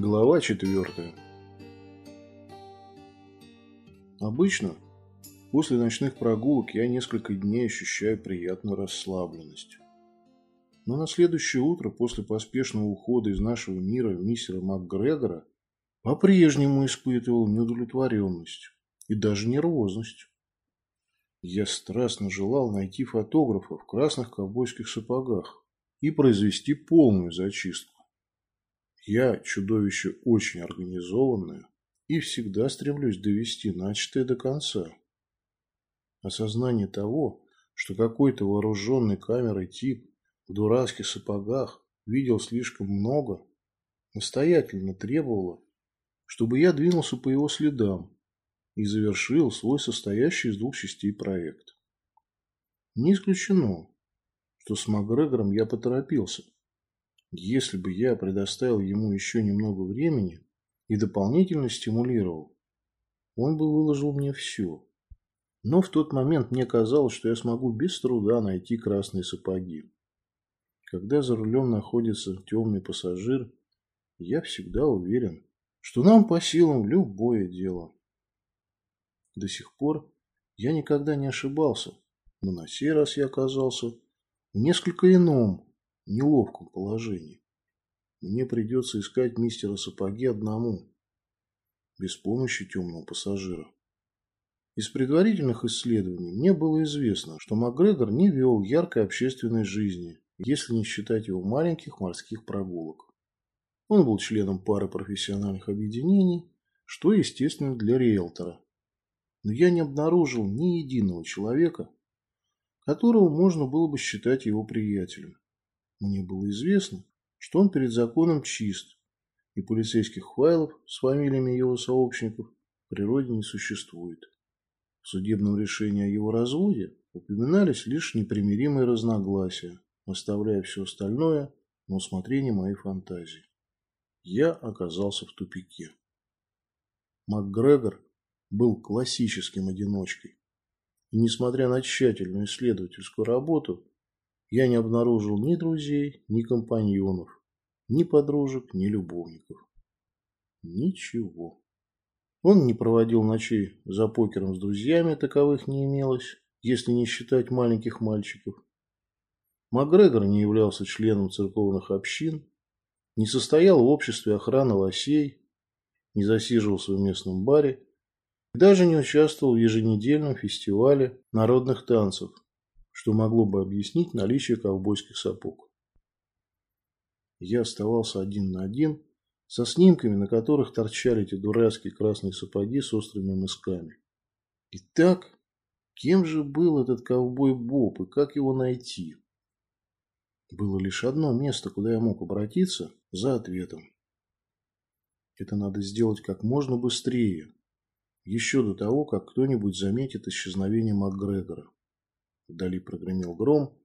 Глава четвертая. Обычно после ночных прогулок я несколько дней ощущаю приятную расслабленность. Но на следующее утро после поспешного ухода из нашего мира мистера МакГрегора по-прежнему испытывал неудовлетворенность и даже нервозность. Я страстно желал найти фотографа в красных ковбойских сапогах и произвести полную зачистку. Я чудовище очень организованное и всегда стремлюсь довести начатое до конца. Осознание того, что какой-то вооруженный камерой тип в дурацких сапогах видел слишком много, настоятельно требовало, чтобы я двинулся по его следам и завершил свой состоящий из двух частей проект. Не исключено, что с Макгрегором я поторопился – если бы я предоставил ему еще немного времени и дополнительно стимулировал, он бы выложил мне все. Но в тот момент мне казалось, что я смогу без труда найти красные сапоги. Когда за рулем находится темный пассажир, я всегда уверен, что нам по силам любое дело. До сих пор я никогда не ошибался, но на сей раз я оказался в несколько ином неловком положении. Мне придется искать мистера Сапоги одному, без помощи темного пассажира. Из предварительных исследований мне было известно, что Макгрегор не вел яркой общественной жизни, если не считать его маленьких морских прогулок. Он был членом пары профессиональных объединений, что естественно для риэлтора. Но я не обнаружил ни единого человека, которого можно было бы считать его приятелем. Мне было известно, что он перед законом чист, и полицейских файлов с фамилиями его сообщников в природе не существует. В судебном решении о его разводе упоминались лишь непримиримые разногласия, оставляя все остальное на усмотрение моей фантазии. Я оказался в тупике. МакГрегор был классическим одиночкой. И несмотря на тщательную исследовательскую работу, я не обнаружил ни друзей, ни компаньонов, ни подружек, ни любовников. Ничего. Он не проводил ночей за покером с друзьями, таковых не имелось, если не считать маленьких мальчиков. Макгрегор не являлся членом церковных общин, не состоял в обществе охраны лосей, не засиживался в местном баре и даже не участвовал в еженедельном фестивале народных танцев, что могло бы объяснить наличие ковбойских сапог. Я оставался один на один со снимками, на которых торчали эти дурацкие красные сапоги с острыми мысками. Итак, кем же был этот ковбой Боб и как его найти? Было лишь одно место, куда я мог обратиться за ответом. Это надо сделать как можно быстрее, еще до того, как кто-нибудь заметит исчезновение МакГрегора. Вдали прогремел гром,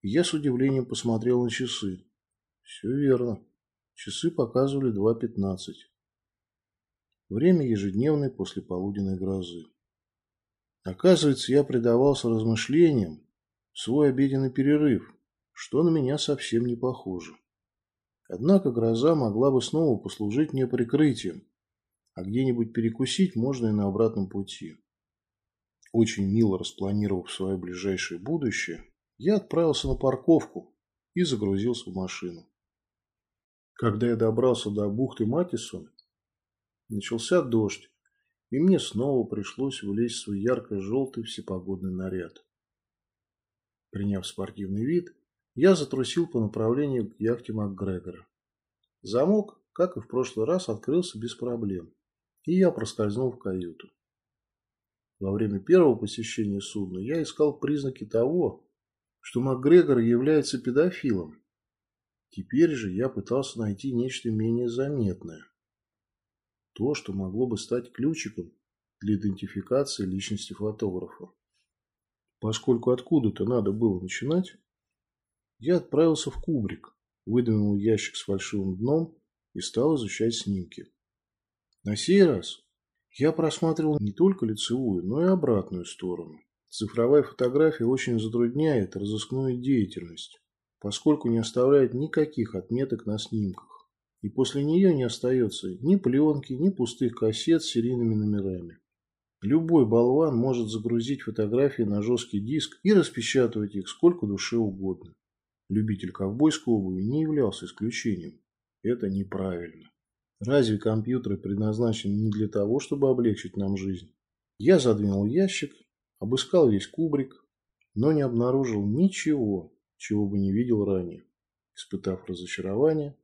и я с удивлением посмотрел на часы. Все верно. Часы показывали 2.15. Время ежедневной послеполуденной грозы. Оказывается, я предавался размышлениям в свой обеденный перерыв, что на меня совсем не похоже. Однако гроза могла бы снова послужить мне прикрытием, а где-нибудь перекусить можно и на обратном пути. Очень мило распланировав свое ближайшее будущее, я отправился на парковку и загрузился в машину. Когда я добрался до бухты Матисон, начался дождь, и мне снова пришлось влезть в свой ярко-желтый всепогодный наряд. Приняв спортивный вид, я затрусил по направлению к яхте МакГрегора. Замок, как и в прошлый раз, открылся без проблем, и я проскользнул в каюту. Во время первого посещения судна я искал признаки того, что МакГрегор является педофилом. Теперь же я пытался найти нечто менее заметное. То, что могло бы стать ключиком для идентификации личности фотографа. Поскольку откуда-то надо было начинать, я отправился в кубрик, выдвинул ящик с фальшивым дном и стал изучать снимки. На сей раз я просматривал не только лицевую, но и обратную сторону. Цифровая фотография очень затрудняет разыскную деятельность, поскольку не оставляет никаких отметок на снимках. и после нее не остается ни пленки, ни пустых кассет с серийными номерами. Любой болван может загрузить фотографии на жесткий диск и распечатывать их сколько душе угодно. Любитель ковбойской обуви не являлся исключением. Это неправильно. Разве компьютеры предназначены не для того, чтобы облегчить нам жизнь? Я задвинул ящик, обыскал весь кубрик, но не обнаружил ничего, чего бы не видел ранее. Испытав разочарование,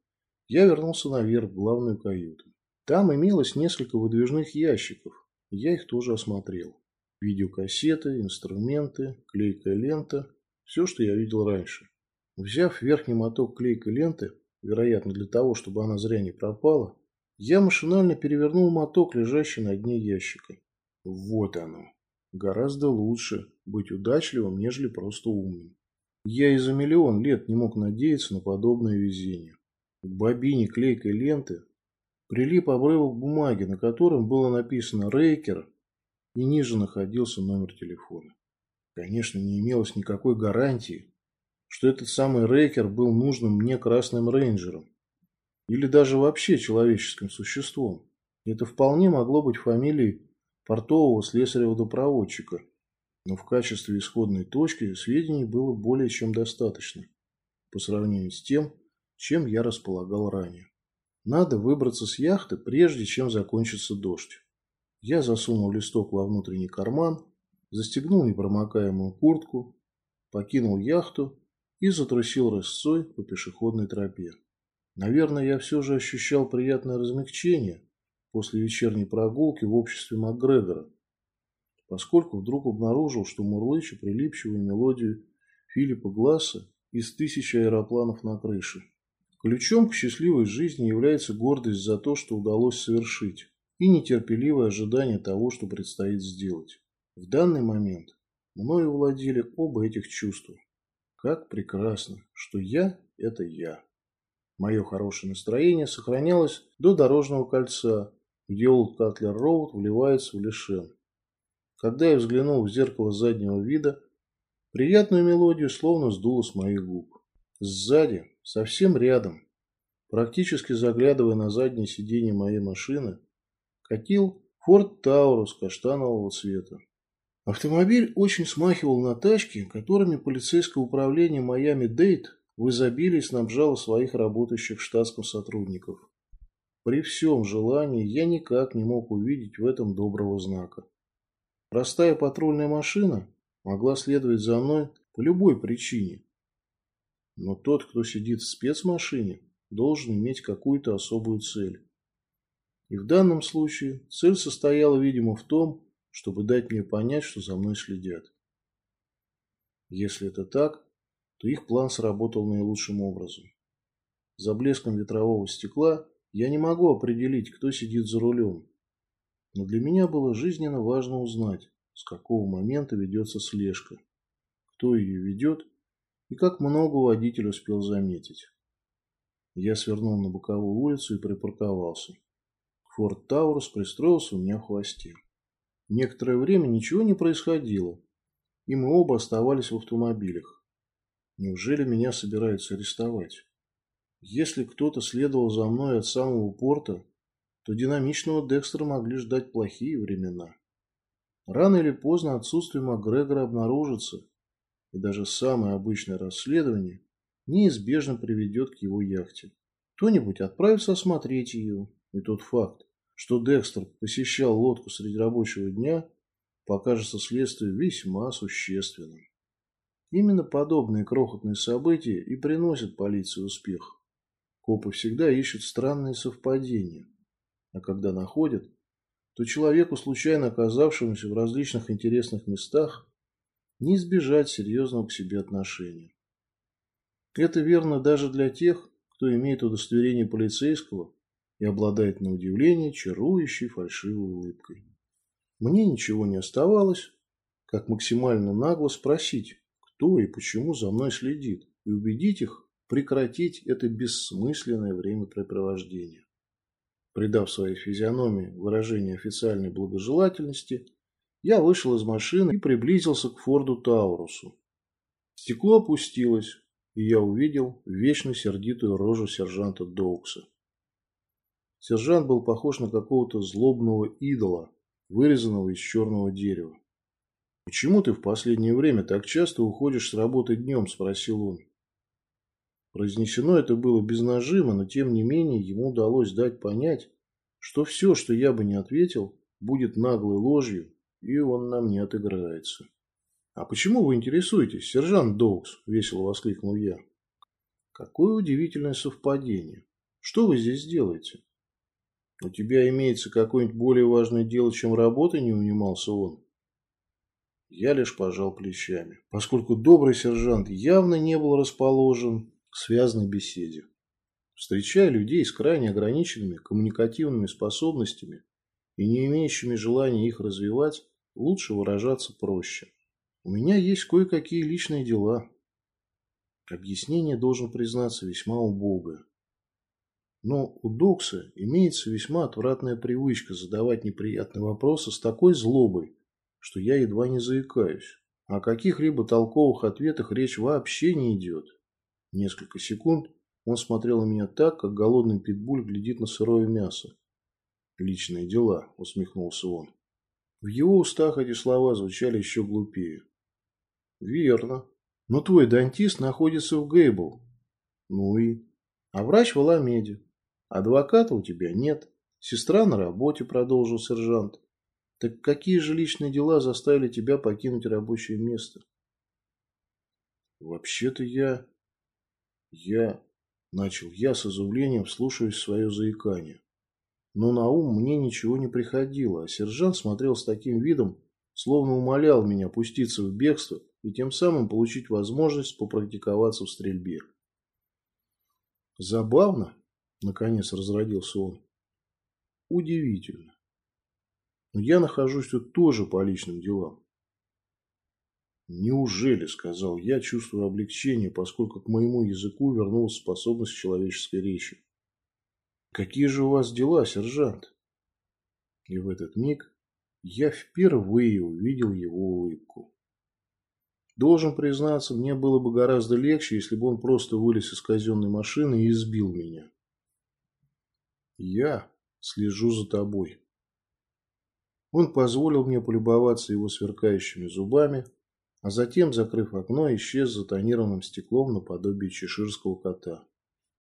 я вернулся наверх в главную каюту. Там имелось несколько выдвижных ящиков, я их тоже осмотрел. Видеокассеты, инструменты, клейкая лента – все, что я видел раньше. Взяв верхний моток клейкой ленты, вероятно для того, чтобы она зря не пропала, я машинально перевернул моток, лежащий на дне ящика. Вот оно. Гораздо лучше быть удачливым, нежели просто умным. Я и за миллион лет не мог надеяться на подобное везение. К бобине клейкой ленты прилип обрывок бумаги, на котором было написано «Рейкер», и ниже находился номер телефона. Конечно, не имелось никакой гарантии, что этот самый Рейкер был нужным мне красным рейнджером или даже вообще человеческим существом. Это вполне могло быть фамилией портового слесаря-водопроводчика, но в качестве исходной точки сведений было более чем достаточно по сравнению с тем, чем я располагал ранее. Надо выбраться с яхты, прежде чем закончится дождь. Я засунул листок во внутренний карман, застегнул непромокаемую куртку, покинул яхту и затрусил рысцой по пешеходной тропе. Наверное, я все же ощущал приятное размягчение после вечерней прогулки в обществе МакГрегора, поскольку вдруг обнаружил, что мурлычу прилипчивую мелодию Филиппа Гласса из «Тысячи аэропланов на крыше». Ключом к счастливой жизни является гордость за то, что удалось совершить, и нетерпеливое ожидание того, что предстоит сделать. В данный момент мною владели оба этих чувства. Как прекрасно, что я – это я. Мое хорошее настроение сохранялось до дорожного кольца, где Олд Катлер Роуд вливается в Лишен. Когда я взглянул в зеркало заднего вида, приятную мелодию словно сдуло с моих губ. Сзади, совсем рядом, практически заглядывая на заднее сиденье моей машины, катил Форд Таурус каштанового цвета. Автомобиль очень смахивал на тачки, которыми полицейское управление Майами-Дейт в изобилии снабжало своих работающих штатском сотрудников. При всем желании я никак не мог увидеть в этом доброго знака. Простая патрульная машина могла следовать за мной по любой причине. Но тот, кто сидит в спецмашине, должен иметь какую-то особую цель. И в данном случае цель состояла, видимо, в том, чтобы дать мне понять, что за мной следят. Если это так, то их план сработал наилучшим образом. За блеском ветрового стекла я не могу определить, кто сидит за рулем. Но для меня было жизненно важно узнать, с какого момента ведется слежка, кто ее ведет и как много водитель успел заметить. Я свернул на боковую улицу и припарковался. Форд Таурус пристроился у меня в хвосте. Некоторое время ничего не происходило, и мы оба оставались в автомобилях. Неужели меня собираются арестовать? Если кто-то следовал за мной от самого порта, то динамичного Декстера могли ждать плохие времена. Рано или поздно отсутствие Макгрегора обнаружится, и даже самое обычное расследование неизбежно приведет к его яхте. Кто-нибудь отправится осмотреть ее, и тот факт, что Декстер посещал лодку среди рабочего дня, покажется следствию весьма существенным. Именно подобные крохотные события и приносят полиции успех. Копы всегда ищут странные совпадения, а когда находят, то человеку, случайно оказавшемуся в различных интересных местах, не избежать серьезного к себе отношения. Это верно даже для тех, кто имеет удостоверение полицейского и обладает на удивление чарующей фальшивой улыбкой. Мне ничего не оставалось, как максимально нагло спросить, кто и почему за мной следит, и убедить их прекратить это бессмысленное времяпрепровождение. Придав своей физиономии выражение официальной благожелательности, я вышел из машины и приблизился к Форду Таурусу. Стекло опустилось, и я увидел вечно сердитую рожу сержанта Доукса. Сержант был похож на какого-то злобного идола, вырезанного из черного дерева. «Почему ты в последнее время так часто уходишь с работы днем?» – спросил он. Произнесено это было без нажима, но тем не менее ему удалось дать понять, что все, что я бы не ответил, будет наглой ложью, и он нам не отыграется. «А почему вы интересуетесь, сержант Доукс?» – весело воскликнул я. «Какое удивительное совпадение. Что вы здесь делаете?» «У тебя имеется какое-нибудь более важное дело, чем работа?» – не унимался он. Я лишь пожал плечами, поскольку добрый сержант явно не был расположен к связанной беседе. Встречая людей с крайне ограниченными коммуникативными способностями и не имеющими желания их развивать, лучше выражаться проще. У меня есть кое-какие личные дела. Объяснение, должен признаться, весьма убогое. Но у Докса имеется весьма отвратная привычка задавать неприятные вопросы с такой злобой, что я едва не заикаюсь. О каких-либо толковых ответах речь вообще не идет. Несколько секунд он смотрел на меня так, как голодный питбуль глядит на сырое мясо. «Личные дела», — усмехнулся он. В его устах эти слова звучали еще глупее. «Верно. Но твой дантист находится в Гейбл. Ну и? А врач в Аламеде. Адвоката у тебя нет. Сестра на работе, продолжил сержант. Так какие же личные дела заставили тебя покинуть рабочее место? Вообще-то я... Я... Начал я с изумлением, слушаясь свое заикание. Но на ум мне ничего не приходило, а сержант смотрел с таким видом, словно умолял меня пуститься в бегство и тем самым получить возможность попрактиковаться в стрельбе. Забавно, Наконец разродился он. Удивительно. Но я нахожусь тут тоже по личным делам. Неужели, сказал я, чувствуя облегчение, поскольку к моему языку вернулась способность человеческой речи. Какие же у вас дела, сержант? И в этот миг я впервые увидел его улыбку. Должен признаться, мне было бы гораздо легче, если бы он просто вылез из казенной машины и избил меня. Я слежу за тобой. Он позволил мне полюбоваться его сверкающими зубами, а затем, закрыв окно, исчез за тонированным стеклом наподобие чеширского кота.